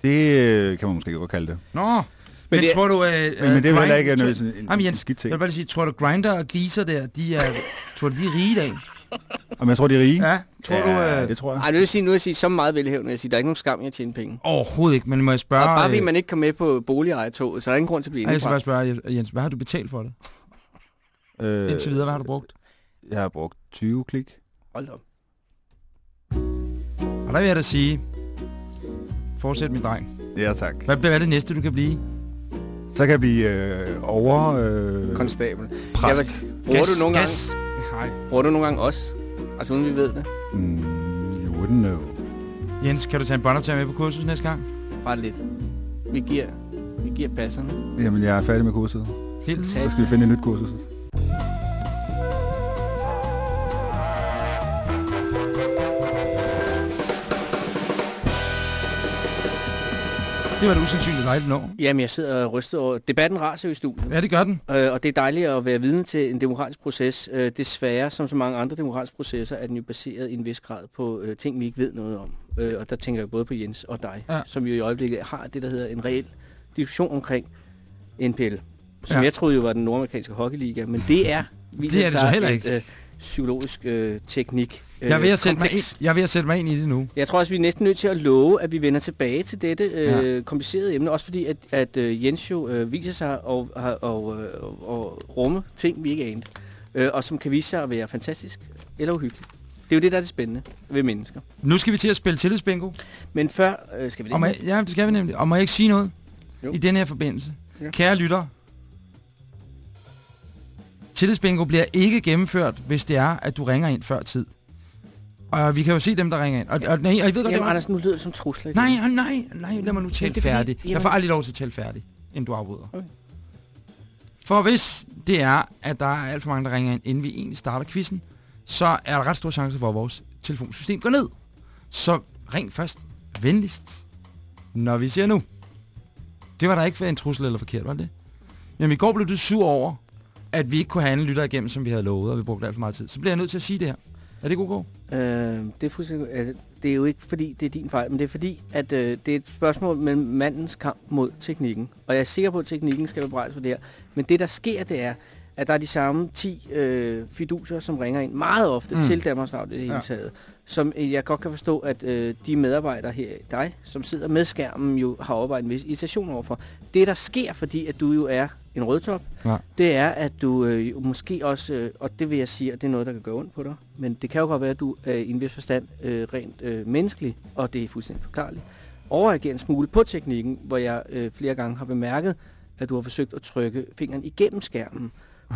Det øh, kan man måske godt kalde det. Nå, men, men det- tror du... Øh, Men, men det er heller ikke sådan en, Jamen en Jens, skidt jeg ting. vil bare lige sige, tror du Grinder og Giser der, de er, tror du, de er rige i dag? Om jeg tror, de er rige? Ja, tror ja, du... Øh, det tror jeg. Ej, nu vil jeg sige, nu vil jeg sige så meget velhævende. Jeg siger, der er ikke nogen skam i at tjene penge. Overhovedet ikke, men må jeg spørge... Og bare fordi øh, man ikke kom med på boligejertoget, så er der ingen grund til at blive ej, jeg skal bare spørge, Jens, hvad har du betalt for det? Øh, Indtil videre, hvad har du brugt? Jeg har brugt 20 klik. Hold op. Og der vil jeg da sige, fortsæt min dreng. Ja, tak. Hvad, hvad er det næste, du kan blive? Så kan jeg blive øh, over... Øh, Konstabel. præst. Jeg Bruger du nogle gange, gas. Nej. bruger du nogle gange os? Altså uden vi ved det. Mm, you wouldn't know. Jens, kan du tage en båndoptager med på kursus næste gang? Bare lidt. Vi giver, vi giver passerne. Jamen, jeg er færdig med kurset. Helt Så skal vi finde et nyt kursus. Det var et usandsynligt dejligt år. Jamen, jeg sidder og ryster over. Debatten raser jo i studiet. Ja, det gør den. Øh, og det er dejligt at være vidne til en demokratisk proces. Øh, desværre, som så mange andre demokratiske processer, er den jo baseret i en vis grad på øh, ting, vi ikke ved noget om. Øh, og der tænker jeg både på Jens og dig, Ja. som jo i øjeblikket har det, der hedder en reel diskussion omkring NPL. Som Ja. jeg troede jo var den nordamerikanske hockeyliga, men det er, Det er det så heller et, ikke. Øh, psykologisk øh, teknik. Jeg er, ved at sætte mig ind, jeg er ved at sætte mig ind i det nu. Jeg tror også, vi er næsten nødt til at love, at vi vender tilbage til dette øh, ja. komplicerede emne. Også fordi, at, at øh, Jens jo øh, viser sig at og, og, øh, og rumme ting, vi ikke anede. Øh, og som kan vise sig at være fantastisk eller uhyggeligt. Det er jo det, der er det spændende ved mennesker. Nu skal vi til at spille tillidsbingo. Men før øh, skal vi Og må, det. jeg- ja, det skal vi nemlig. Og må jeg ikke sige noget Jo. i den her forbindelse? Ja. Kære lytter, tillidsbingo bliver ikke gennemført, hvis det er, at du ringer ind før tid. Og vi kan jo se dem, der ringer ind. Og, og, nej, og jeg ved godt, det Jamen, var... Anders, nu lyder det som trusler. Nej, nej, nej, lad mig nu det er fordi- færdig. Jeg får aldrig lov til at tale færdig, inden du afbryder. Okay. For hvis det er, at der er alt for mange, der ringer ind, inden vi egentlig starter quizzen, så er der ret stor chance for, at vores telefonsystem går ned. Så ring først venligst, når vi siger nu. Det var der ikke en trussel eller forkert, var det det? Jamen i går blev du sur over, at vi ikke kunne have alle lytter igennem, som vi havde lovet, og vi brugte alt for meget tid. Så bliver jeg nødt til at sige det her. Er det god gå? Øh, det, er fuldstændig, altså, det er jo ikke fordi, det er din fejl, men det er fordi, at øh, det er et spørgsmål mellem mandens kamp mod teknikken. Og jeg er sikker på, at teknikken skal bebrejdes for det her. Men det, der sker, det er, at der er de samme 10 øh, fiduser, som ringer ind meget ofte Mm. til Danmarks Radio i det hele Ja. taget. Som øh, jeg godt kan forstå, at øh, de medarbejdere her, dig, som sidder med skærmen, jo har opvejet en vis irritation overfor. Det, der sker, fordi at du jo er en rødtop, Ja. det er, at du øh, måske også, øh, og det vil jeg sige, at det er noget, der kan gøre ondt på dig, men det kan jo godt være, at du er i en vis forstand øh, rent øh, menneskelig, og det er fuldstændig forklarligt, overreagerer en smule på teknikken, hvor jeg øh, flere gange har bemærket, at du har forsøgt at trykke fingeren igennem skærmen,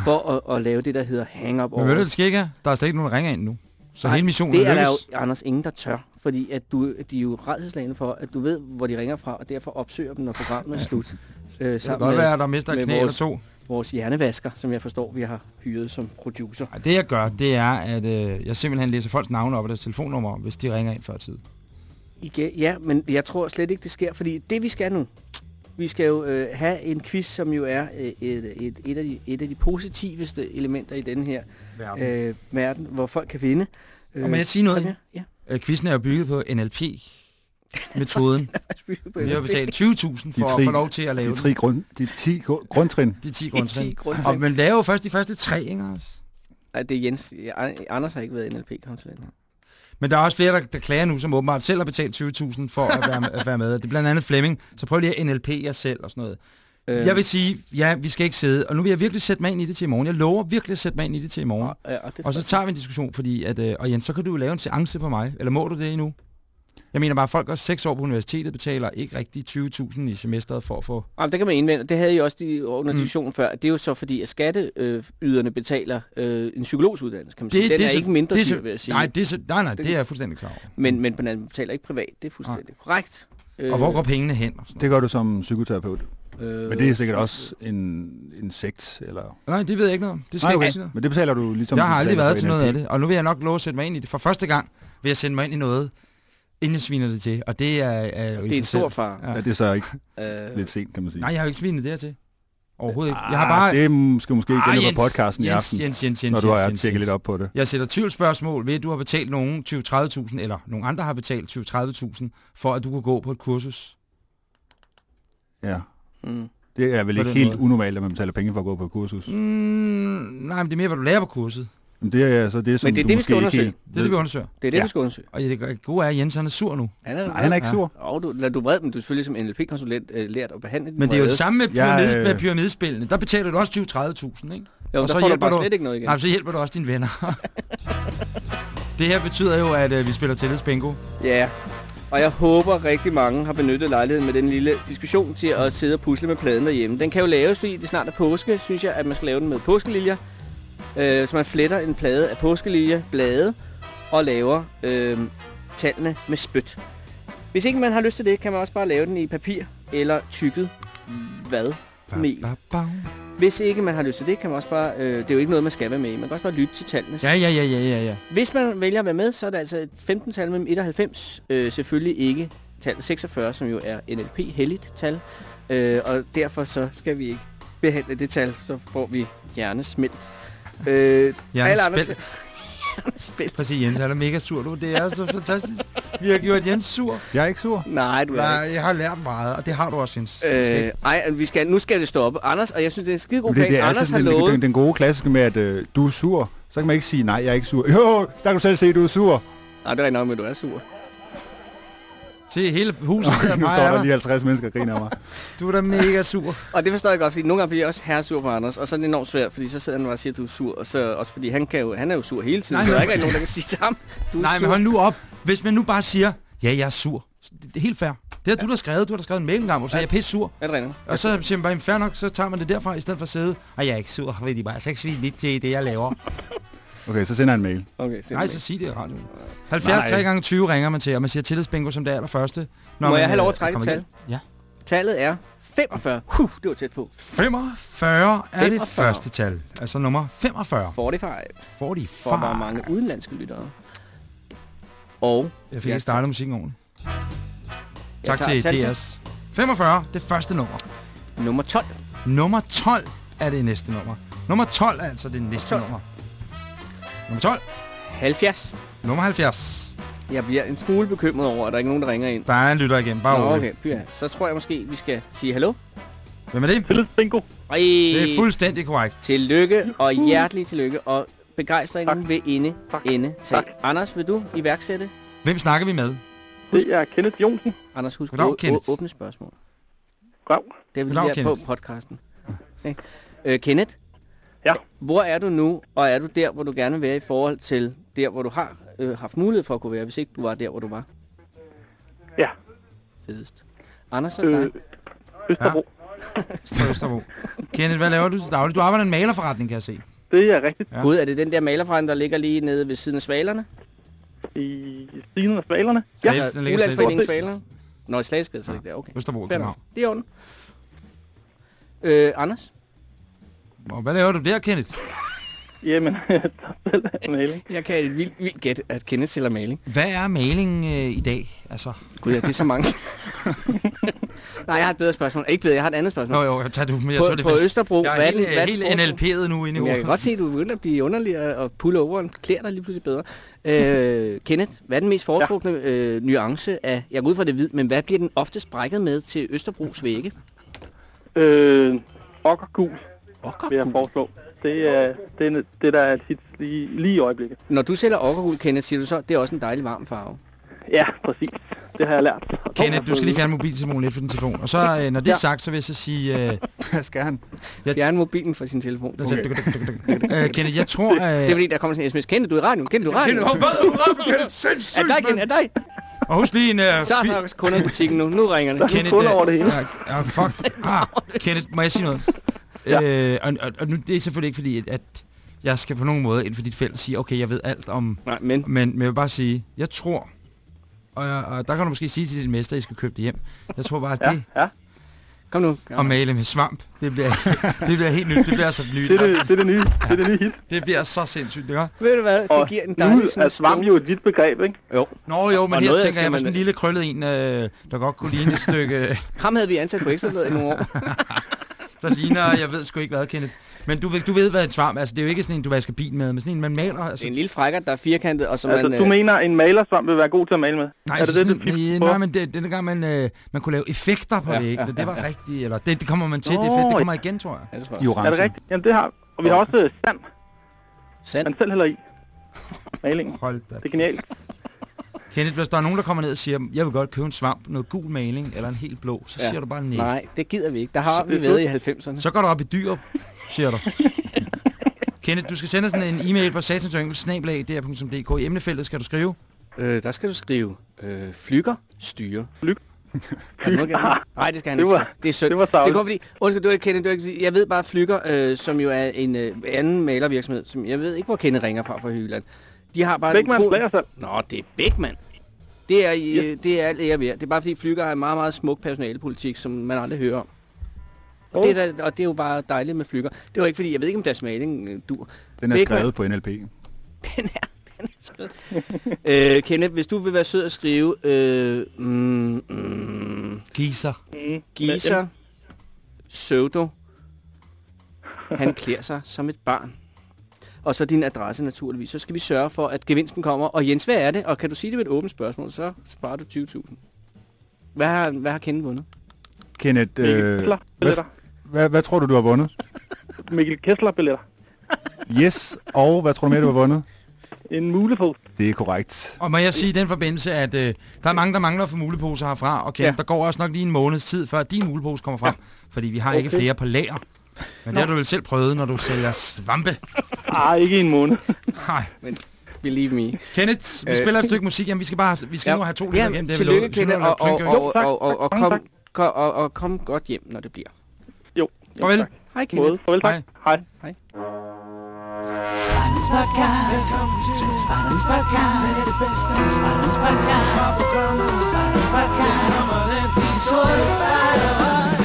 for at, at lave det, der hedder hang-up Men ved du, det sker ikke? er? Der er slet ikke nogen, der ringer ind nu. Så Nej, hele missionen det er der lykkes. jo, Anders, ingen, der tør. Fordi at du, de er jo redselslagende for, at du ved, hvor de ringer fra, og derfor opsøger dem, når programmet er slut. Øh, Det kan godt med være, at der mister et knæ eller vores- to. vores hjernevasker, som jeg forstår, vi har hyret som producer. Ej, det jeg gør, det er, at øh, jeg simpelthen læser folks navne op og deres telefonnummer, hvis de ringer ind før tid. Igen, ja, men jeg tror slet ikke, det sker, fordi det vi skal nu, vi skal jo øh, have en quiz, som jo er øh, et, et, et, af de, et af de positiveste elementer i den her øh, verden, hvor folk kan vinde. Øh, Og må jeg sige noget? sådan? Ja. Øh, quizzen er jo bygget på NLP-metoden. Vi har betalt 20.000 for at få lov til at lave De, tre grund, de 10 gru- grundtrin. de 10 De grundtrin. 10 grundtrin. Og man laver jo først de første tre, ikke også? Nej, det er Jens. Anders har ikke været NLP-konsulent. Men der er også flere, der, der klager nu, som åbenbart selv har betalt 20.000 for at være, med, at være med. Det er blandt andet Flemming. Så prøv lige at NLP jer selv og sådan noget. Øh, Jeg vil sige, ja, vi skal ikke sidde. Og nu vil jeg virkelig sætte mig ind i det til i morgen. Jeg lover virkelig at sætte mig ind i det til i morgen. Ja, og, det Og så tager vi en diskussion, fordi at, øh, og Jens, så kan du jo lave en seance på mig. Eller må du det endnu? Jeg mener bare, at folk går seks år på universitetet, betaler ikke rigtig 20.000 i semesteret for at få... Jamen, det kan man indvende. Det havde I også de under Mm. diskussionen før. Det er jo så fordi, at skatteyderne betaler øh, en psykologsuddannelse, kan man sige. Det- Den det er så- ikke mindre det dyr, vil jeg sige. Nej, det er, så, nej, nej, Den- det er jeg fuldstændig klar over. Men, men på den anden man betaler ikke privat. Det er fuldstændig korrekt. Og hvor går pengene hen? Og sådan Det gør du som psykoterapeut. Øh, Men det er sikkert også en, en sekt, eller... Nej, det ved jeg ikke noget om. Det skal Nej, jeg jo okay. ikke sige. Men det betaler du ligesom... Jeg har aldrig været til noget af det, og nu vil jeg nok love at sætte mig ind i det. For første gang vil jeg sætte mig ind i noget, inden jeg sviner det til. Og det er, er jo i det er en stor far. Ja. Ja, det er så ikke Øh, lidt sent, kan man sige. Nej, jeg har jo ikke svinet det her til. Overhovedet ikke. Jeg har Ah, bare... Det er måske måske Ah, Jens, på podcasten i Jens, aften, Jens, Jens, Jens, når du har Jens, Jens, tjekket Jens. lidt op på det. Jeg sætter tvivlsspørgsmål ved, at du har betalt nogen 20-30.000, eller nogen andre har betalt 20-30.000, for at du kunne gå på et kursus. Ja. Mm. Det er vel ikke helt måde. unormalt, at man betaler penge for at gå på et kursus. Mm, nej, men det er mere, hvad du lærer på kurset. Men det er så det, som Men det er du det, vi måske skal undersøge. helt Det er det, vi undersøger. Det er det, Ja. vi skal undersøge. Og det gode er, at Jens han er sur nu. Han er, Nej, han er ikke Ja. sur. Og du, lad du vred, men du er selvfølgelig som NLP-konsulent øh, lært at behandle Men det er jo det samme med, pyramide, øh, med pyramidespillene. Der betaler du også 20-30.000, ikke? Jo, og så får du hjælper bare du- slet ikke noget igen. Nej, så hjælper du også dine venner. det her betyder jo, at øh, vi spiller tillidsbingo. Ja, og jeg håber rigtig mange har benyttet lejligheden med den lille diskussion til at sidde og pusle med pladen derhjemme. Den kan jo laves, fordi det snart er påske, synes jeg, at man skal lave den med påskeliljer. Øh, så man fletter en plade af påskeliljer, blade, og laver øh, tallene med spyt. Hvis ikke man har lyst til det, kan man også bare lave den i papir eller tykket hvad? Mel. Ba, ba, ba. Hvis ikke man har lyst til det, kan man også bare... Øh, det er jo ikke noget, man skal være med i. Man kan også bare lytte til tallene. Ja, ja, ja, ja, ja, ja. Hvis man vælger at være med, så er det altså et 15-tal mellem 1 og 90. Øh, selvfølgelig ikke tal 46, som jo er NLP helligt tal. Øh, og derfor så skal vi ikke behandle det tal, så får vi hjernesmelt. Øh, Jeg alle andre Hjernesmelt. Præcis, Jens han er mega sur nu. Det er så fantastisk. Vi har gjort Jens sur. Jeg er ikke sur. Nej, du er Nej, ikke. jeg har lært meget, og det har du også, Jens. Skal Øh, ikke- ej, vi skal, nu skal det stoppe. Anders, og jeg synes, det er en skide god plan. det, det er Anders altid har den, den, lovet... den, den gode klassiske med, at øh, du er sur. Så kan man ikke sige, nej, jeg er ikke sur. Jo, der kan du selv se, at du er sur. Nej, det er rigtig nok, men du er sur. Se, hele huset sidder nu mig står der lige 50 mennesker og griner af mig. Du er da mega sur. Og det forstår jeg godt, fordi nogle gange bliver jeg også herresur på Anders, og så er det enormt svært, fordi så sidder han bare og siger, at du er sur, og så også fordi han, kan jo, han er jo sur hele tiden, Nej, så der er men- ikke nogen, der kan sige til ham, du er Nej, sur. men hold nu op. Hvis man nu bare siger, ja, jeg er sur. Det er helt fair. Det har du da skrevet. Du har da skrevet en mail engang, hvor du sagde, jeg er pisse sur. Er det rigtigt? Og så siger man bare, fair nok, så tager man det derfra, i stedet for at sidde. Og jeg er ikke sur, vil de bare så ikke svine lidt til det, jeg laver. Okay, så sender jeg en mail. Okay, Nej, simpelthen. så sig det i radioen. 70 Nej. 3 gange 20 ringer man til, og man siger tillidsbingo som det allerførste. Når Må man, jeg have lov at øh, trække et tal? Ja. Tallet er 45. Huh, det var tæt på. 45 er det 45. første tal. Altså nummer 45. 45 45. for hvor mange udenlandske lyttere. Og Jeg fik ikke startet musikken ordentligt. Tak til DS. 45, det første nummer. Nummer 12. Nummer 12 er det næste nummer. Nummer 12 er altså det næste 12. nummer. Nummer 12. 70. Nummer 70. Jeg bliver en smule bekymret over, at der ikke er nogen, der ringer ind. Der er en lytter igen. Bare Nå, okay. Pyha. Så tror jeg måske, vi skal sige hallo. Hvem er det? Philip Bingo. Ej, Det er fuldstændig korrekt. Tillykke og hjertelig tillykke. Og begejstringen Tak. vil inde, Tak. inde til. Tak. Anders, vil du iværksætte? Hvem snakker vi med? Det er Kenneth Jonsen. Anders, husk Goddag, Kenneth. åbne spørgsmål. Grav. Det har vi Goddag, lige på podcasten. Okay. Øh, Kenneth? Ja. Hvor er du nu, og er du der, hvor du gerne vil være i forhold til der, hvor du har øh, haft mulighed for at kunne være, hvis ikke du var der, hvor du var? Ja. Fedest. Anders, er det Øh, dig. Østerbro. Østerbro. Kenneth, hvad laver du til daglig? Du arbejder i en malerforretning, kan jeg se. Det er rigtigt. Ja. Gud, er det den der malerforretning, der ligger lige nede ved siden af svalerne? I stigen af svalerne. Ja. I Ulandsforeningen. Svalerne? Nå, i Slagskade, så er det ikke der. Okay. Østerbro. København. Det er orden. Øh, Anders? Og hvad laver du der, Kenneth? Jamen, maling. Jeg kan et vildt, vildt gæt, at Kenneth sælger maling. Hvad er maling øh, i dag? Altså, Gud, ja, det er så mange. Nej, jeg har et bedre spørgsmål. Ikke bedre, jeg har et andet spørgsmål. Nå jo, jeg tager du, jeg på, tror, det er på bedst. Østerbro, Jeg hvad er den, helt, hvad helt NLP'et nu inde i Men jeg kan hovedet. godt se, at du begynder at blive underlig og- pulle over en klæder dig lige pludselig bedre. Øh, Kenneth, hvad er den mest foretrukne øh, nuance af, jeg går ud fra det hvid, men hvad bliver den oftest brækket med til Østerbros vægge? Øh, okkergul Okker. Vil jeg foreslå. Det er det, er, det der er et hit lige, lige i øjeblikket. Når du sælger okkergul, Kenneth, siger du så, det er også en dejlig varm farve. Ja, præcis. Det har jeg lært. Og Kenneth, du skal lige fjerne mobiltelefonen lidt fra din telefon. Og så, øh, når det er Ja. sagt, så vil jeg så sige... Øh, Hvad skal han? Jeg- Fjern mobilen fra sin telefon. der okay. øh, Kenneth, jeg tror... Øh, Det er fordi, der kommer sådan en sms. Kenneth, du er i radioen. Kenneth, du er i radioen. Kenneth, hvad er du ramt, Kenneth? Er dig? Er dig? Og husk lige en... Uh, Så er der kunder i butikken nu. Nu ringer det. Kenneth, kunder over det hele. Ja, ja, fuck. Ah, Kenneth, må jeg sige noget? Ja. Øh, og, og, og nu, det er selvfølgelig ikke fordi, at, at jeg skal på nogen måde inden for dit felt sige, okay, jeg ved alt om... Nej, men... Men, men jeg vil bare sige, jeg tror... Og, jeg- og der kan du måske sige til din mester, at I skal købe det hjem. Jeg tror bare, at Ja, det ja. Kom nu. at male med svamp, det bliver, det bliver helt nyt. Det bliver så nyt. Det er det, det, er det nye. Det er det nye hit. Det bliver så sindssygt, ikke? Ved du hvad? Det Og giver en nu dejlig er sådan svamp jo et vidt begreb, ikke? Jo. Nå jo, men Og her noget tænker jeg på man- sådan en lille krøllet en, øh, der godt kunne ligne et stykke... Ham havde vi ansat på ekstrabladet i nogle år. der ligner, jeg ved sgu ikke hvad, Kenneth. Men du, ved- du ved, hvad en svamp altså, det er jo ikke sådan en, du vasker bil med, men sådan en, man maler. Det er Altså, en lille frækker, der er firkantet, og som Altså, man... du øh, mener, en malersvamp vil være god til at male med? nej, er det så det, sådan, det, nej, nej, men det, denne gang, man, øh, man kunne lave effekter på Ja, ja, væggene, ja, det var ja, ja. rigtigt, eller det, det kommer man til, det er Nå, fedt, det ja. kommer igen, tror jeg. Ja, det tror I jeg. orange. Er det rigtigt? Jamen, det har Og vi har også øh, sand, Sand. man selv hælder i. Malingen. Hold da. Det er genialt. Kenneth, hvis der er nogen, der kommer ned og siger, jeg vil godt købe en svamp, noget gul maling eller en helt blå, så Ja. siger du bare nej. Nej, det gider vi ikke. Der har Så- vi været i 90'erne. Så går du op i dyr, siger du. Kenneth, du skal sende os en e-mail på satansyngel.dk. I emnefeltet skal du skrive. Øh, der skal du skrive øh, flyger, styre. Flyg. Nej, det skal han ikke. Det er synd. det var det er kun fordi, undskyld, du er ikke Kenneth, du er ikke, jeg ved bare Flyger, øh, som jo er en øh, anden malervirksomhed, som jeg ved ikke, hvor Kenneth ringer fra fra Hyland. De har bare utro- Lagersalg. Nå, det er Bækman. Det er, øh, det er alt ære værd. Det er bare fordi Flyger har en meget, meget smuk personalepolitik, som man aldrig hører om. Og, Oh. det er, da- og det er jo bare dejligt med Flyger. Det var ikke fordi, jeg ved ikke, om deres maling øh, dur. Den er Bækman. skrevet på NLP. Den er, den er skrevet. øh, Kenneth, hvis du vil være sød at skrive øh, mm, mm, Giser. Mm. Giser Pseudo Han klæder sig som et barn. Og så din adresse naturligvis. Så skal vi sørge for, at gevinsten kommer. Og Jens, hvad er det? Og kan du sige det ved et åbent spørgsmål, så sparer du 20.000. Hvad har, hvad har Kenneth vundet? Kenneth, Mikkel øh, Kessler hvad, hvad, hvad tror du, du har vundet? Mikkel Kessler billetter. Yes, og hvad tror du mere, du har vundet? En mulepose. Det er korrekt. Og må jeg sige i den forbindelse, at øh, der er mange, der mangler for muleposer herfra, og Kenneth, Ja. der går også nok lige en måneds tid, før din mulepose kommer frem, fordi vi har okay. ikke flere på lager. Men Nå. det har du vel selv prøvet, når du sælger svampe? Nej, ikke en måned. Nej. Men believe me. Kenneth, vi øh. spiller et stykke musik. Jamen, vi skal bare vi skal ja, nu have to lytter hjem. Det er tillykke, Kenneth, og, og, og, og, og, og, kom, og, og kom godt hjem, når det bliver. Jo. Farvel. Jo, Hej, Kenneth. Måde. Farvel, tak. Hej. Hej. Spartans Podcast. Velkommen til Spartans Podcast. Med det bedste. Spartans Podcast. Kom og kom. Spartans Podcast. Kommer den, de sorte spejder.